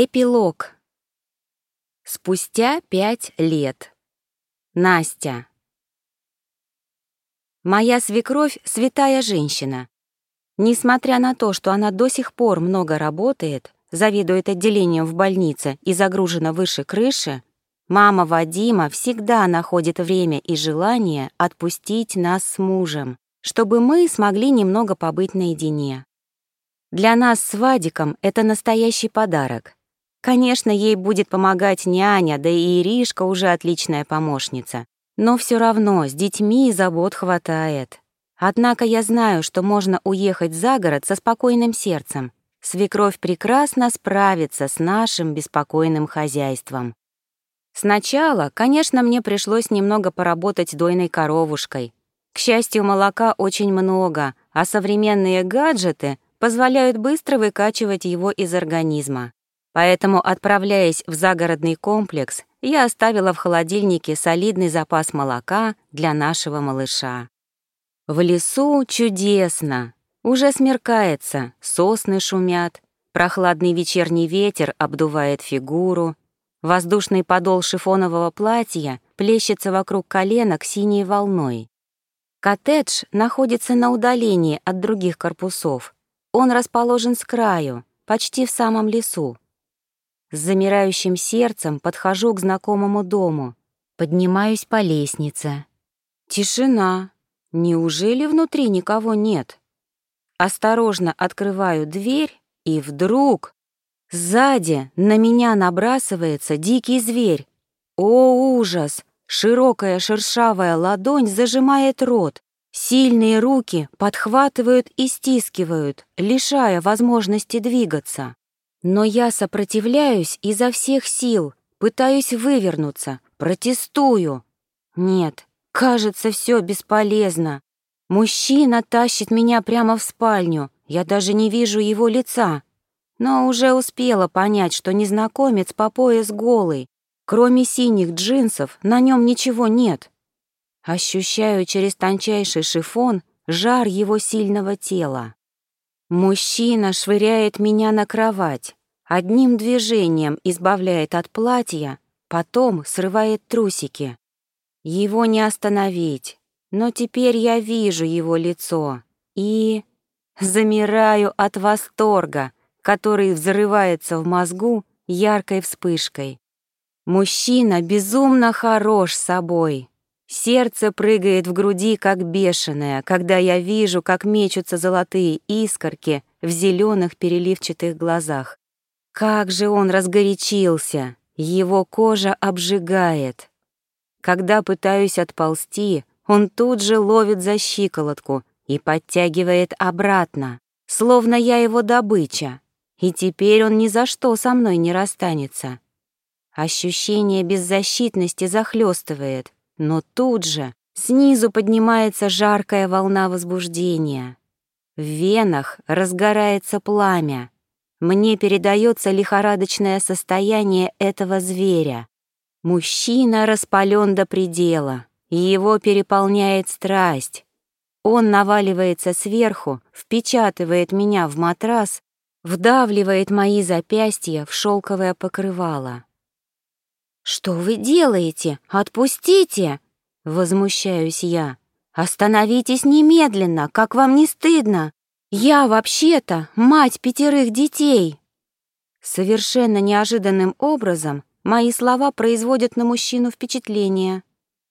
Эпилог. Спустя пять лет. Настя. Моя свекровь — святая женщина. Несмотря на то, что она до сих пор много работает, заведует отделением в больнице и загружена выше крыши, мама Вадима всегда находит время и желание отпустить нас с мужем, чтобы мы смогли немного побыть наедине. Для нас с Вадиком это настоящий подарок. Конечно, ей будет помогать няня, да и Иришка уже отличная помощница. Но все равно с детьми забот хватает. Однако я знаю, что можно уехать за город со спокойным сердцем. Свекровь прекрасно справится с нашим беспокойным хозяйством. Сначала, конечно, мне пришлось немного поработать дойной коровушкой. К счастью, молока очень много, а современные гаджеты позволяют быстро выкачивать его из организма. Поэтому, отправляясь в загородный комплекс, я оставила в холодильнике солидный запас молока для нашего малыша. В лесу чудесно. Уже смеркается, сосны шумят, прохладный вечерний ветер обдувает фигуру, воздушный подол шифонового платья плещется вокруг коленок синей волной. Коттедж находится на удалении от других корпусов. Он расположен с краю, почти в самом лесу. С замирающим сердцем подхожу к знакомому дому, поднимаюсь по лестнице. Тишина. Неужели внутри никого нет? Осторожно открываю дверь, и вдруг сзади на меня набрасывается дикий зверь. О, ужас! Широкая шершавая ладонь зажимает рот. Сильные руки подхватывают и стискивают, лишая возможности двигаться. Но я сопротивляюсь изо всех сил, пытаюсь вывернуться, протестую. Нет, кажется, все бесполезно. Мужчина тащит меня прямо в спальню, я даже не вижу его лица. Но уже успела понять, что незнакомец по пояс голый. Кроме синих джинсов на нем ничего нет. Ощущаю через тончайший шифон жар его сильного тела. Мужчина швыряет меня на кровать, одним движением избавляет от платья, потом срывает трусики. Его не остановить, но теперь я вижу его лицо и... замираю от восторга, который взрывается в мозгу яркой вспышкой. Мужчина безумно хорош собой, Сердце прыгает в груди, как бешеное, когда я вижу, как мечутся золотые искорки в зеленых переливчатых глазах. Как же он разгорячился! Его кожа обжигает. Когда пытаюсь отползти, он тут же ловит за щиколотку и подтягивает обратно, словно я его добыча, и теперь он ни за что со мной не расстанется. Ощущение беззащитности захлестывает — но тут же снизу поднимается жаркая волна возбуждения. В венах разгорается пламя. Мне передается лихорадочное состояние этого зверя. Мужчина распален до предела, и его переполняет страсть. Он наваливается сверху, впечатывает меня в матрас, вдавливает мои запястья в шелковое покрывало. «Что вы делаете? Отпустите!» — возмущаюсь я. «Остановитесь немедленно, как вам не стыдно! Я вообще-то мать пятерых детей!» Совершенно неожиданным образом мои слова производят на мужчину впечатление.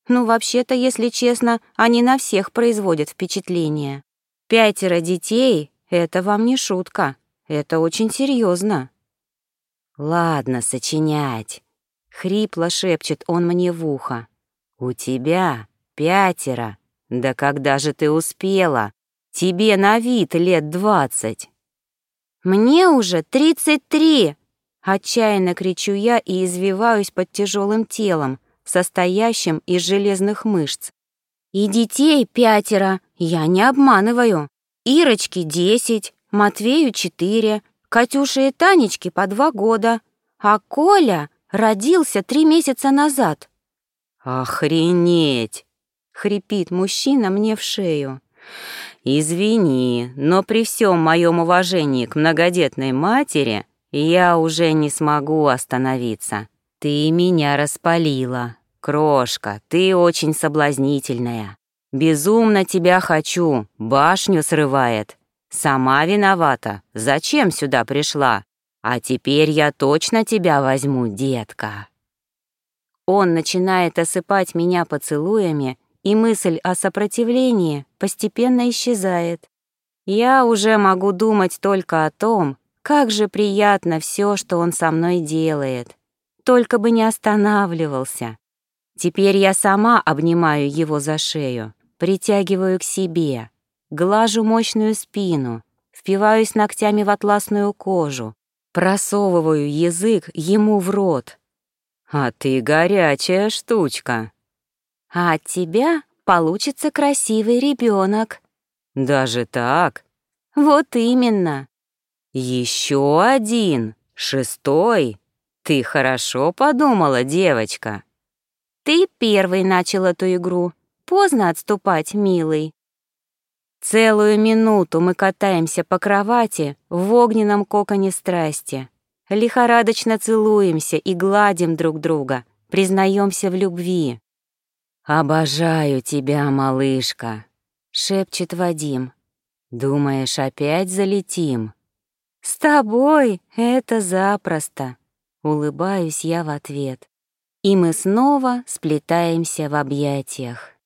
Ну, вообще-то, если честно, они на всех производят впечатление. Пятеро детей — это вам не шутка, это очень серьезно. «Ладно, сочинять», Хрипло шепчет он мне в ухо. «У тебя пятеро. Да когда же ты успела? Тебе на вид лет двадцать». «Мне уже тридцать три!» Отчаянно кричу я и извиваюсь под тяжелым телом, состоящим из железных мышц. «И детей пятеро, я не обманываю. Ирочке десять, Матвею четыре, Катюше и Танечке по два года, а Коля родился три месяца назад». «Охренеть!» — хрипит мужчина мне в шею. «Извини, но при всем моем уважении к многодетной матери Я уже не смогу остановиться. Ты меня распалила. Крошка, ты очень соблазнительная. Безумно тебя хочу, башню срывает. Сама виновата. Зачем сюда пришла? А теперь я точно тебя возьму, детка. Он начинает осыпать меня поцелуями, и мысль о сопротивлении постепенно исчезает. Я уже могу думать только о том, как же приятно все, что он со мной делает. Только бы не останавливался. Теперь я сама обнимаю его за шею, притягиваю к себе, глажу мощную спину, впиваюсь ногтями в атласную кожу, просовываю язык ему в рот, «А ты горячая штучка». «А от тебя получится красивый ребенок. «Даже так?» «Вот именно». Еще один, шестой. Ты хорошо подумала, девочка». «Ты первый начал эту игру. Поздно отступать, милый». Целую минуту мы катаемся по кровати в огненном коконе страсти лихорадочно целуемся и гладим друг друга, признаемся в любви. «Обожаю тебя, малышка», — шепчет Вадим. «Думаешь, опять залетим?» «С тобой это запросто», — улыбаюсь я в ответ. И мы снова сплетаемся в объятиях.